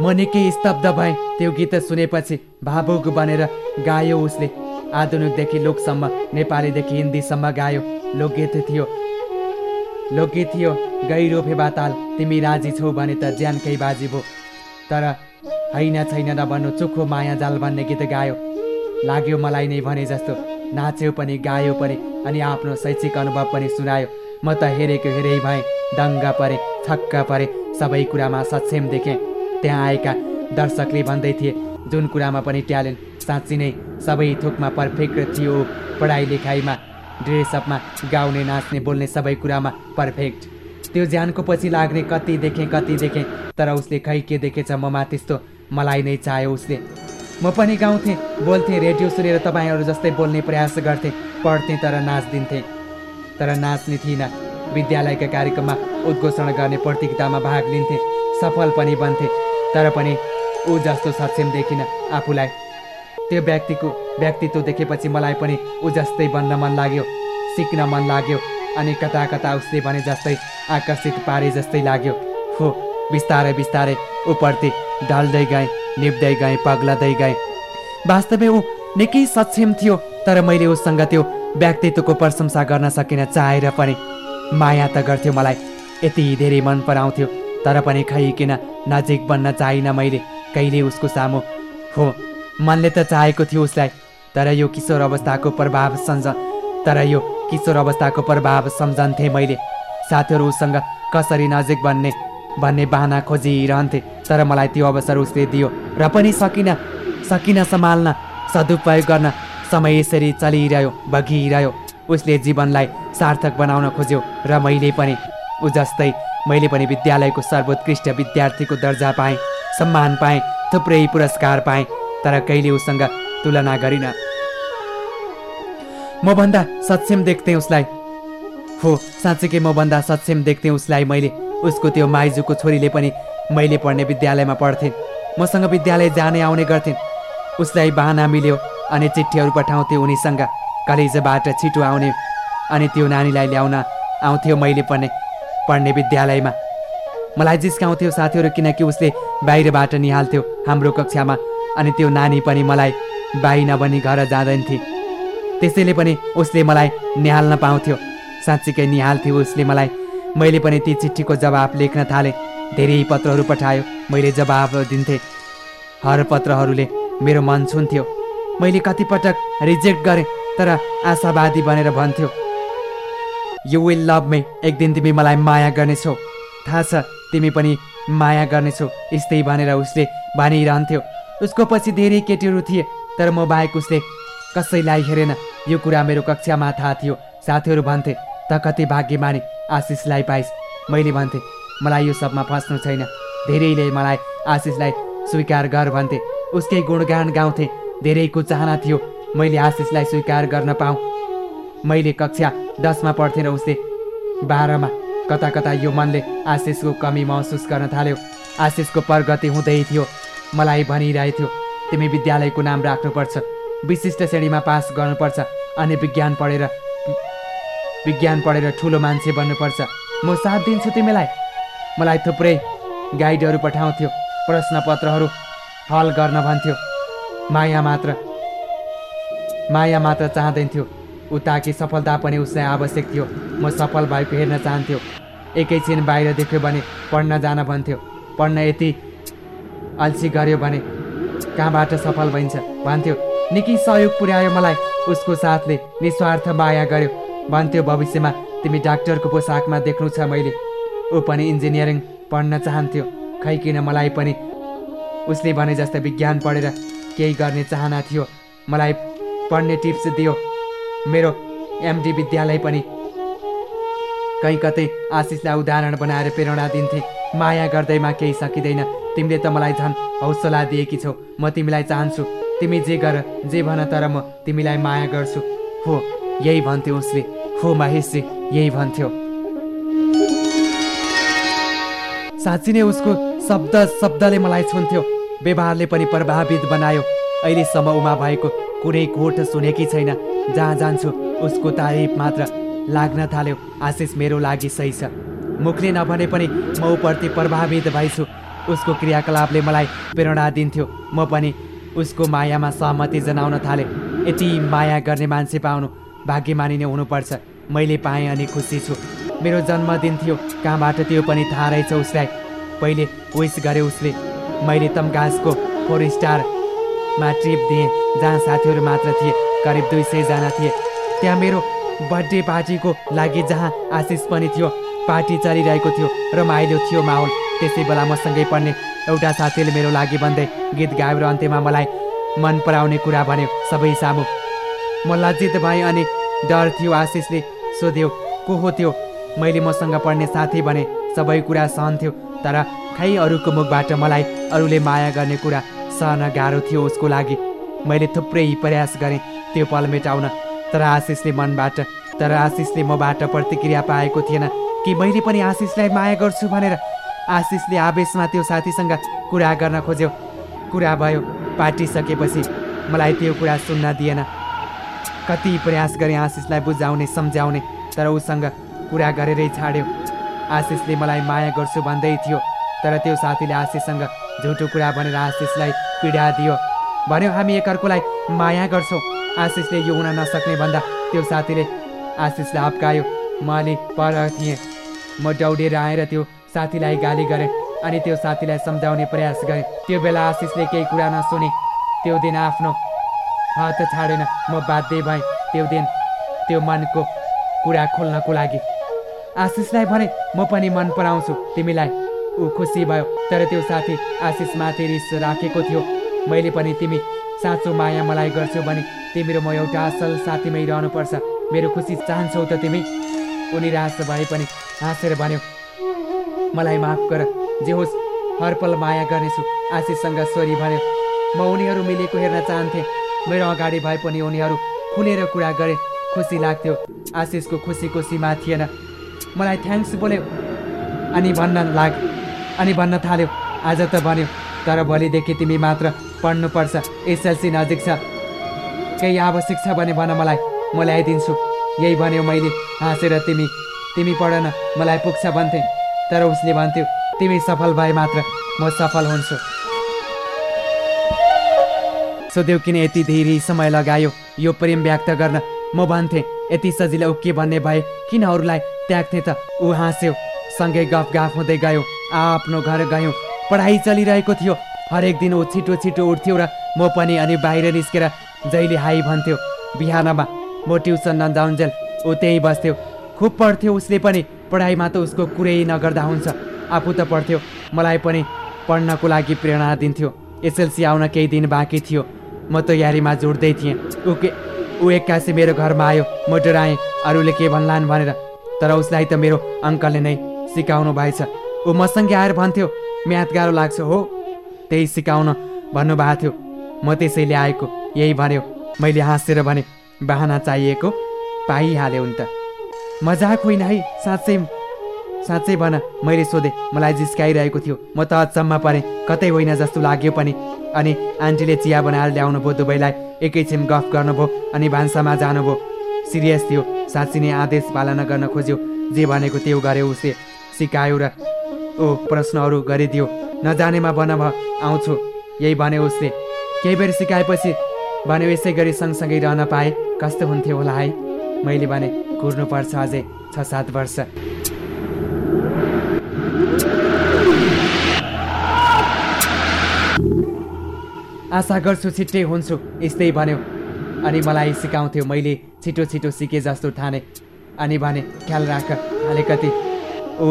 म निकै स्तब्ध भएँ। त्यो गीत सुनेपछि भावुक बनेर गायो उसले। आधुनिकदेखि लोकसम्म नेपालीदेखि हिन्दीसम्म गायो। लोकगीत थियो। लोकगीत थियो गहिरो फेबाताल तिमी राजी छौ भने त ज्यानकै बाजी भो। तर होइन छैन नभन्नु चोखो माया जाल भन्ने गीत गायो। लाग्यो मलाई नै भने जस्तो। नाच्यो पनि गायो पनि अनि आफ्नो शैक्षिक अनुभव पनि सुनायो। म त हेरेको हेरै भएँ दङ्ग परे छक्क परे सबै कुरामा सक्षम देखेँ। त्यहाँ आएका दर्शकले भन्दै थिए जुन कुरामा पनि ट्यालेन्ट साँच्ची नै सबै थोकमा पर्फेक्ट थियो। पढाइ लेखाइमा ड्रेसअपमा गाउने नाच्ने बोल्ने सबै कुरामा पर्फेक्ट त्यो ज्यानको पछि लाग्ने कति देखेँ कति देखेँ तर उसले खै के देखेछ ममा त्यस्तो मलाई नै चाह्यो उसले। म पनि गाउँथेँ बोल्थेँ रेडियो सुनेर तपाईँहरू जस्तै बोल्ने प्रयास गर्थेँ पढ्थेँ तर नाच्दिन्थेँ। तर नाच्ने थिइनँ। विद्यालयका कार्यक्रममा उद्घोषण गर्ने प्रतियोगितामा भाग लिन्थेँ सफल पनि बन्थेँ। तर पनि ऊ जस्तो सक्षम देखिनँ आफूलाई। त्यो व्यक्तिको व्यक्तित्व देखेपछि मलाई पनि ऊ जस्तै बन्न मन लाग्यो सिक्न मन लाग्यो अनि कता कता उसले भने जस्तै आकर्षित पारे जस्तै लाग्यो। हो बिस्तारै बिस्तारै ऊप्रति ढल्दै गएँ निप्दै गएँ पग्लदै गएँ। वास्तवमै ऊ निकै सक्षम थियो तर मैले उसँग त्यो व्यक्तित्वको प्रशंसा गर्न सकिनँ चाहेर पनि माया त गर्थ्यो मलाई यति धेरै मन पराउँथ्यो। तर पनि खै किन नजिक बन्न चाहिनँ मैले कहिले उसको सामु। हो मनले त चाहेको थियो उसलाई। तर यो किशोर अवस्थाको प्रभाव सम्झ तर यो किशोर अवस्थाको प्रभाव सम्झन्थेँ मैले। साथीहरू उसँग कसरी नजिक बन्ने भन्ने बाहना खोजिरहन्थे तर मलाई त्यो अवसर उसले दियो र पनि सकिनँ सकिनँ सम्हाल्न सदुपयोग गर्न समय यसरी चलिरह्यो बगिरह्यो। उसले जीवनलाई सार्थक बनाउन खोज्यो र मैले पनि ऊ जस्तै मैले पनि विद्यालयको सर्वोत्कृष्ट विद्यार्थीको दर्जा पाएँ सम्मान पाएँ थुप्रै पुरस्कार पाएँ तर कहिले उसँग तुलना गरिनँ। मभन्दा सक्षम देख्थेँ उसलाई। हो साँच्चीकै मभन्दा सक्षम देख्थेँ उसलाई मैले। उसको त्यो माइजूको छोरीले पनि मैले पढ्ने विद्यालयमा पढ्थेँ। मसँग विद्यालय जाने आउने गर्थेन्। उसलाई बाहना मिल्यो अनि चिठीहरू पठाउँथेँ उनीसँग। कलेजबाट छिटो आउने अनि त्यो नानीलाई ल्याउन आउँथ्यो मैले पनि। पढ्ने विद्यालयमा। मलाई जिस्काउँथ्यो साथीहरू किनकि उसले बाहिरबाट निहाल्थ्यो हाम्रो कक्षामा अनि त्यो नानी पनि मलाई बाई नबनी घर जाँदैन्थे। त्यसैले पनि उसले मलाई निहाल्न पाउँथ्यो। साँच्चीकै निहाल्थ्यो उसले मलाई। मैले पनि ती चिठीको जवाब लेख्न थालेँ। धेरै पत्रहरू पठायो। मैले जवाब दिन्थेँ। हर पत्रहरूले मेरो मन छुन्थ्यो। मैले कतिपटक रिजेक्ट गरेँ तर आशावादी बनेर भन्थ्यो यु विल लभ मे एक दिन तिमी मलाई माया गर्नेछौ। थाहा छ तिमी पनि माया गर्नेछौ। यस्तै भनेर उसले भनिरहन्थ्यो। उसको पछि धेरै केटीहरू थिए तर म बाहेक उसले कसैलाई हेरेन। यो कुरा मेरो कक्षामा थाहा थियो। साथीहरू भन्थे त कति भाग्यमानी आशिषलाई पाइस्। मैले भन्थेँ मलाई यो सबमा फस्नु छैन। धेरैले मलाई आशिषलाई स्वीकार गर भन्थे। उसकै गुणगान गाउँथे। धेरैको चाहना थियो। मैले आशिषलाई स्वीकार गर्न पाऊँ। मैले कक्षा दसमा पढ्थेँ र उसले बाह्रमा कता कता यो मनले आशिषको कमी महसुस गर्न थाल्यो। आशिषको प्रगति हुँदै थियो। मलाई भनिरहेथ्यो तिमी विद्यालयको नाम राख्नुपर्छ। विशिष्ट श्रेणीमा पास गर्नुपर्छ अनि विज्ञान पढेर विज्ञान पढेर ठुलो मान्छे बन्नुपर्छ। म साथ दिन्छु तिमीलाई। मलाई थुप्रै गाइडहरू पठाउँथ्यो। प्रश्नपत्रहरू हल गर्न भन्थ्यो। माया मात्र माया मात्र चाहँदैन्थ्यो उताकी सफलता पनि उसलाई आवश्यक थियो। म सफल भएको हेर्न चाहन्थ्यो। एकैछिन बाहिर देख्यो भने पढ्न जान भन्थ्यो। पढ्न यति अल्छी गर्यो भने कहाँबाट सफल भइन्छ? भन्थ्यो निकै सहयोग पुर्यायो मलाई। उसको साथले निस्वार्थ माया गर्यो। भन्थ्यो भविष्यमा तिमी डाक्टरको पोसाकमा देख्नु छ मैले। ऊ पनि इन्जिनियरिङ पढ्न चाहन्थ्यो। खै किन मलाई पनि? उसले भने जस्तै विज्ञान पढेर केही गर्ने चाहना थियो। मलाई पढ्ने टिप्स दियो। मेरो एमडी विद्यालय पनि कहीँ कतै आशिषलाई उदाहरण बनाएर प्रेरणा दिन्थे। माया गर्दैमा केही सकिँदैन। तिमीले त मलाई झन् हौसला दिएकी छौ। म तिमीलाई चाहन्छु। तिमी जे गर जे भन तर म तिमीलाई माया गर्छु। हो यही भन्थ्यो उसले। हो महेशजी यही भन्थ्यो। साँच्ची नै उसको शब्द शब्दले मलाई छुन्थ्यो। व्यवहारले पनि प्रभावित बनायो। अहिलेसम्म उमा भएको कुनै कोट सुनेकी छैन। जहाँ जान्छु उसको तारिफ मात्र लाग्न थाल्यो। आशिष मेरो लागि सही छ। मुखले नभने पनि म ऊप्रति प्रभावित भइछु उसको क्रियाकलापले मलाई प्रेरणा दिन्थ्यो। म पनि उसको मायामा सहमति जनाउन थालेँ। यति माया गर्ने मान्छे पाउनु भाग्य मानिने हुनुपर्छ। मैले पाएँ अनि खुसी छु। मेरो जन्मदिन थियो। कहाँबाट त्यो पनि थाहा रहेछ उसलाई। पहिले विस गरे उसले। मैले तम घाँसको फोर स्टारमा ट्रिप दिएँ जहाँ साथीहरू मात्र थिए। करिब दुई सयजना थिए। त्यहाँ मेरो बर्थडे पार्टीको लागि जहाँ आशिष पनि थियो पार्टी चलिरहेको थियो रमाइलो थियो माहौल। त्यसै बेला मसँगै पढ्ने एउटा साथीले मेरो लागि भन्दै गीत गायो र अन्त्यमा मलाई मन पराउने कुरा भन्यो सबै सामु। म लज्जित भएँ अनि डर थियो आशिषले सोध्यो को हो त्यो? मैले मसँग पढ्ने साथी भने सबै कुरा सहन्थ्यो तर खै अरूको मुखबाट मलाई अरूले माया गर्ने कुरा सहन गाह्रो थियो उसको लागि। मैले थुप्रै प्रयास गरेँ त्यो पल मेटाउन तर आशिषले मनबाट तर आशिषले मबाट प्रतिक्रिया पाएको थिएन कि मैले पनि आशिषलाई माया गर्छु भनेर। आशिषले आवेशमा त्यो साथीसँग कुरा गर्न खोज्यो। कुरा भयो पाटिसकेपछि मलाई त्यो कुरा सुन्न दिएन। कति प्रयास गरेँ आशिषलाई बुझाउने सम्झाउने तर उसँग कुरा गरेरै छाड्यो। आशिषले मलाई माया गर्छु भन्दै थियो तर त्यो साथीले आशिषसँग झुटो कुरा भनेर आशिषलाई पीडा दियो। भन्यो हामी एकअर्कोलाई माया गर्छौँ। आशिषले यो हुन नसक्ने भन्दा त्यो साथीले आशिषलाई हप्कायो। म अलि पर थिएँ। म दौडेर आएर त्यो साथीलाई गाली गरेँ अनि त्यो साथीलाई सम्झाउने प्रयास गरेँ। त्यो बेला आशिषले केही कुरा नसुने। त्यो दिन आफ्नो हात छाडेन। म बाध्य भएँ। त्यो दिन त्यो मनको कुरा खोल्नको लागि। आशिषलाई भने म पनि मन पराउँछु। तिमीलाई ऊ खुसी भयो। तर त्यो साथी आशिषमाथि रिस राखेको थियो। मैले पनि तिमी साँचो माया मलाई गर्छौ भने तिम्रो म एउटा असल साथीमै रहनुपर्छ। मेरो खुसी चाहन्छौ त तिमी? उनी रास भए पनि हाँसेर भन्यो मलाई माफ गर जे होस् हर पल माया गर्नेछु। आशिषसँग सोरी भन्यो म उनीहरू मिलेको हेर्न चाहन्थेँ। मेरो अगाडि भए पनि उनीहरू खुलेर कुरा गरे खुसी लाग्थ्यो। आशिषको खुसीको सीमा थिएन। मलाई थ्याङ्क्स बोल्यो अनि भन्न लाग अनि भन्न थाल्यो। आज त भन्यो तर भोलिदेखि तिमी मात्र पढ्नुपर्छ। एसएलसी नजिक छ। केही आवश्यक छ भने भन मलाई। म ल्याइदिन्छु। यही भन्यो मैले। हाँसेर तिमी तिमी पढ न मलाई पुग्छ भन्थे। तर उसले भन्थ्यो तिमी सफल भए मात्र म सफल हुन्छु। सोध्यौ किन यति धेरै समय लगायो। यो प्रेम व्यक्त गर्न म भन्थेँ यति सजिलो के भन्ने भए? किन अरूलाई त्याग्थे त? ऊ हाँस्यो। सँगै गफ गाफ हुँदै गयो। आफ्नो घर गयौँ। पढाइ चलिरहेको थियो। हरेक दिन ऊ छिटो छिटो उठ्थ्यो र म पनि अनि बाहिर निस्केर जहिले हाई भन्थ्यो बिहानमा म ट्युसन नजाउन्जेल ऊ त्यहीँ बस्थ्यो। खुब पढ्थ्यो उसले पनि पढाइमा त उसको कुरै नगर्दा हुन्छ। आफू त पढ्थ्यो मलाई पनि पढ्नको लागि प्रेरणा दिन्थ्यो। एसएलसी आउन केही दिन बाँकी थियो। म तयारीमा जोड्दै थिएँ। ऊ के ऊ एक्कासी मेरो घरमा आयो। म डराएँ अरूले के भन्लान् भनेर। तर उसलाई त मेरो अङ्कलले नै सिकाउनु भएछ। ऊ मसँगै आएर भन्थ्यो म्याथ गाह्रो लाग्छ हो। त्यही सिकाउन भन्नुभएको थियो। म त्यसैले आएको। यही भन्यो। मैले हाँसेर भने बाहना चाहिएको? पाइहाल्यो नि त। मजाक होइन है साँच्चै साँच्चै भन मैले सोधेँ मलाई जिस्काइरहेको थियो। म त अचम्म परेँ कतै होइन जस्तो लाग्यो पनि। अनि आन्टीले चिया बनाएर ल्याउनु भयो दुवैलाई एकैछिन गफ गर्नुभयो अनि भान्सामा जानुभयो। सिरियस थियो साँच्ची नै आदेश पालना गर्न खोज्यो। जे भनेको त्यो गर्यो उसले सिकायो र ओ प्रश्नहरू गरिदियो। नजानेमा बन भ आउँछु। यही भन्यो उसले। केही बेर सिकाएपछि भन्यो यसै गरी सँगसँगै रहन पाए। कस्तो हुन्थ्यो होला है। मैले भने कुर्नुपर्छ अझै छ सात वर्ष। आशा गर्छु छिट्टै हुन्छु यस्तै भन्यो। अनि मलाई सिकाउँथ्यो मैले छिटो छिटो सिकेँ जस्तो ठाने। अनि भने ख्याल राख अलिकति ऊ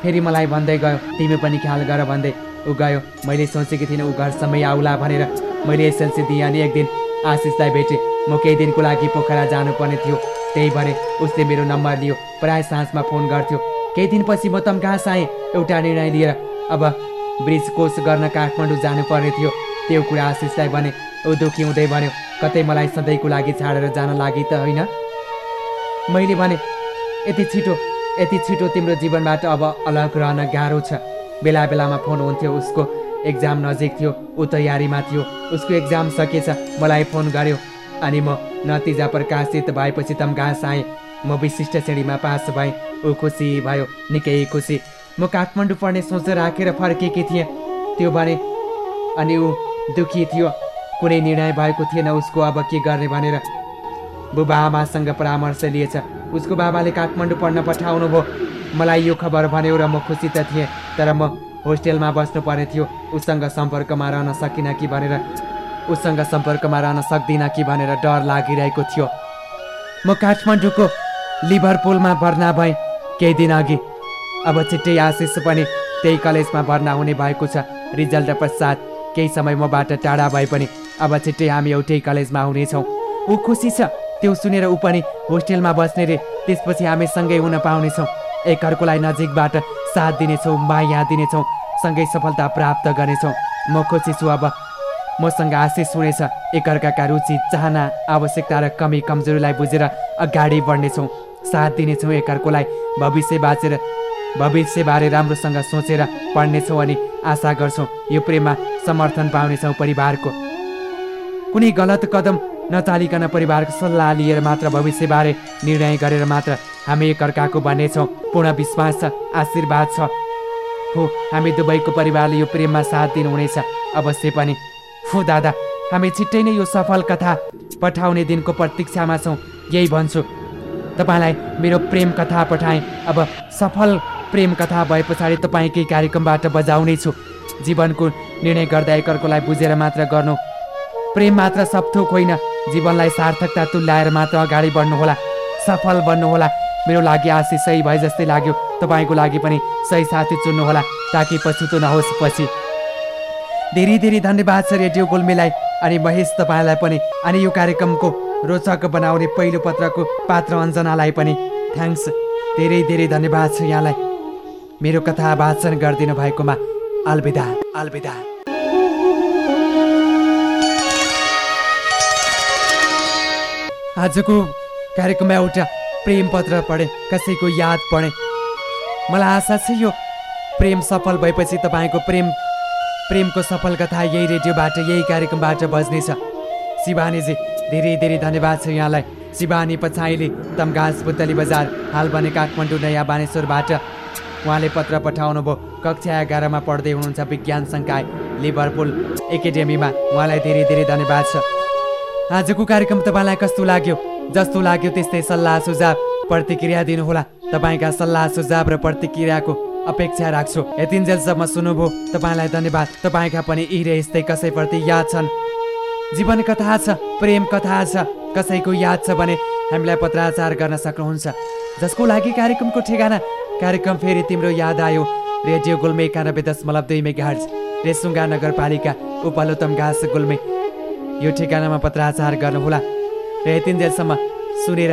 फेरि मलाई भन्दै गयो तिमी पनि ख्याल गर भन्दै। ऊ गयो मैले सोचेकी थिइनँ ऊ घरसम्मै आउला भनेर। मैले एसएलसी दिएँ अनि एक दिन। आशिषलाई भेटेँ। म केही दिनको लागि पोखरा जानुपर्ने थियो। त्यही भने उसले मेरो नम्बर लियो। प्राय साँझमा फोन गर्थ्यो। केही दिनपछि म तम घाँस आएँ। एउटा निर्णय लिएर अब ब्रिज कोर्स गर्न काठमाडौँ जानुपर्ने थियो। त्यो कुरा आशिषलाई भने ऊ दुखी हुँदै भन्यो कतै मलाई सधैँको लागि छाडेर जान लागि त होइन? मैले भने यति छिटो यति छिटो तिम्रो जीवनबाट अब अलग रहन गाह्रो छ। बेला बेलामा फोन हुन्थ्यो उसको। एक्जाम नजिक थियो ऊ तयारीमा थियो। उसको एक्जाम सकेछ मलाई फोन गर्यो। अनि म नतिजा प्रकाशित भएपछि तम घाँस आएँ। म विशिष्ट श्रेणीमा पास भएँ। ऊ खुसी भयो निकै खुसी। म काठमाडौँ पढ्ने सोच राखेर फर्केकी थिएँ। त्यो भने अनि ऊ दुखी थियो। कुनै निर्णय भएको थिएन उसको अब के गर्ने भनेर। बुबा आमासँग परामर्श लिएछ। उसको बाबाले काठमाडौँ पढ्न पठाउनु भयो मलाई यो खबर भन्यो र म खुसी त थिएँ। तर म होस्टेलमा बस्नुपर्ने थियो। उसँग सम्पर्कमा रहन सकिनँ कि भनेर उसँग सम्पर्कमा रहन सक्दिनँ कि भनेर डर लागिरहेको थियो। म काठमाडौँको लिभरपुलमा भर्ना भएँ केही दिन अघि। अब छिट्टै आशिष पनि त्यही कलेजमा भर्ना हुने भएको छ। रिजल्ट पश्चात केही समय मबाट टाढा भए पनि अब छिट्टै हामी एउटै कलेजमा हुनेछौँ। ऊ खुसी छ त्यो सुनेर ऊ पनि होस्टेलमा बस्ने रे त्यसपछि हामी सँगै हुन पाउनेछौँ। एकअर्कोलाई नजिकबाट साथ दिनेछौँ माया दिनेछौँ सँगै सफलता प्राप्त गर्नेछौँ। म खुसी छु अब। मसँग आशिष हुनेछ। एकअर्काका रुचि चाहना आवश्यकता र कमी कमजोरीलाई बुझेर अगाडि बढ्नेछौँ। साथ दिनेछौँ एकअर्कोलाई। भविष्य बाँचेर भविष्यबारे राम्रोसँग सोचेर पढ्नेछौँ अनि आशा गर्छौँ यो प्रेममा समर्थन पाउनेछौँ परिवारको। कुनै गलत कदम नचालिकन परिवारको सल्लाह लिएर मात्र भविष्यबारे निर्णय गरेर मात्र हामी एकअर्काको बन्नेछौँ पूर्ण विश्वास छ आशीर्वाद छ। हो हामी दुवैको परिवारले यो प्रेममा साथ दिनुहुनेछ। अवश्य पनि। हो दादा हामी छिट्टै नै यो सफल कथा पठाउने दिनको प्रतीक्षामा छौँ। यही भन्छु। तपाईँलाई मेरो प्रेम कथा पठाएँ। अब सफल प्रेम कथा भए पछाडि तपाईँकै कार्यक्रमबाट बजाउने छु। जीवनको निर्णय गर्दा एकअर्कोलाई बुझेर मात्र गर्नु। प्रेम मात्र सपथोक होइन। जीवनलाई सार्थकता तुल्याएर मात्र अगाडि बढ्नुहोला। सफल बन्नुहोला। मेरो लागि आशिष सही भए जस्तै लाग्यो। तपाईँको लागि पनि सही साथी चुन्नुहोला ताकि पछुतो नहोस् पछि। धेरै धेरै धन्यवाद छ रेडियो गुल्मीलाई। अनि महेश तपाईँलाई पनि। अनि यो कार्यक्रमको रोचक बनाउने पहिलो पत्रको पात्र अञ्जनालाई पनि। थ्याङ्क्स धेरै धेरै धन्यवाद छ यहाँलाई। मेरो कथा वाचन गरिदिनु भएकोमा अलविदा। अलविदा। आजको कार्यक्रममा एउटा प्रेम पत्र पढेँ कसैको याद पढेँ। मलाई आशा छ यो प्रेम सफल भएपछि तपाईँको प्रेम प्रेमको सफल कथा यही रेडियोबाट यही कार्यक्रमबाट बज्नेछ। शिवानीजी धेरै धेरै धन्यवाद छ यहाँलाई। शिवानी पछाइली तमघास पुतली बजार हाल बने काठमाडौँ नयाँ बानेश्वरबाट उहाँले पत्र पठाउनु भयो कक्षा एघारमा पढ्दै हुनुहुन्छ विज्ञान सङ्काय लिभरपुल एकाडेमीमा। उहाँलाई धेरै धेरै धन्यवाद छ। आजको कार्यक्रम तपाईँलाई कस्तो लाग्यो? जस्तो लाग्यो त्यस्तै सल्लाह सुझाव। प्रतिक्रिया दिनुहोला। तपाईँका सल्लाह सुझाव र प्रतिक्रियाको अपेक्षा राख्छु। यतिन्जेलसम्म सुन्नुभयो। तपाईँलाई धन्यवाद। तपाईँका पनि यी र यस्तै कसैप्रति याद छन्। जीवन कथा छ प्रेम कथा छ। कसैको याद छ भने हामीलाई पत्राचार गर्न सक्नुहुन्छ। जसको लागि कार्यक्रमको ठेगाना। कार्यक्रम फेरि तिम्रो याद आयो। रेडियो गुल्मे एकानब्बे दशमलव दुई मेगाहर्ज। रेसुङ्गा नगरपालिका उपलोतम घाँस गुल्मे। यो ठेगानामा पत्राचार गर्नुहोला। र यतिन्जेलसम्म सुनेर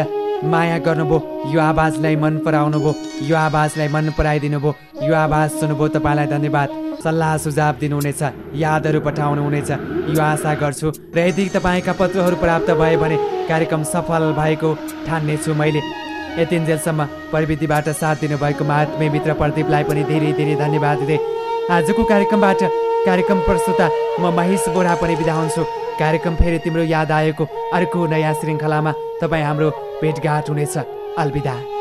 माया गर्नुभयो यो आवाजलाई मन पराउनु भयो यो आवाजलाई मन पराइदिनु भयो यो आवाज सुन्नुभयो तपाईँलाई धन्यवाद। सल्लाह सुझाव दिनुहुनेछ यादहरू पठाउनु हुनेछ यो आशा गर्छु। र यदि तपाईँका पत्रहरू प्राप्त भए भने कार्यक्रम सफल भएको ठान्नेछु मैले। यतिन्जेलसम्म प्रविधिबाट साथ दिनुभएकोमा आत्मीय मित्र प्रदीपलाई पनि धेरै धेरै धन्यवाद दिँदै आजको कार्यक्रमबाट कार्यक्रम प्रस्तुता म महेश बोरा पनि बिदा हुन्छु। कार्यक्रम फेरि तिम्रो याद आएको अर्को नयाँ श्रृङ्खलामा तपाईँ हाम्रो भेटघाट हुनेछ। अलविदा।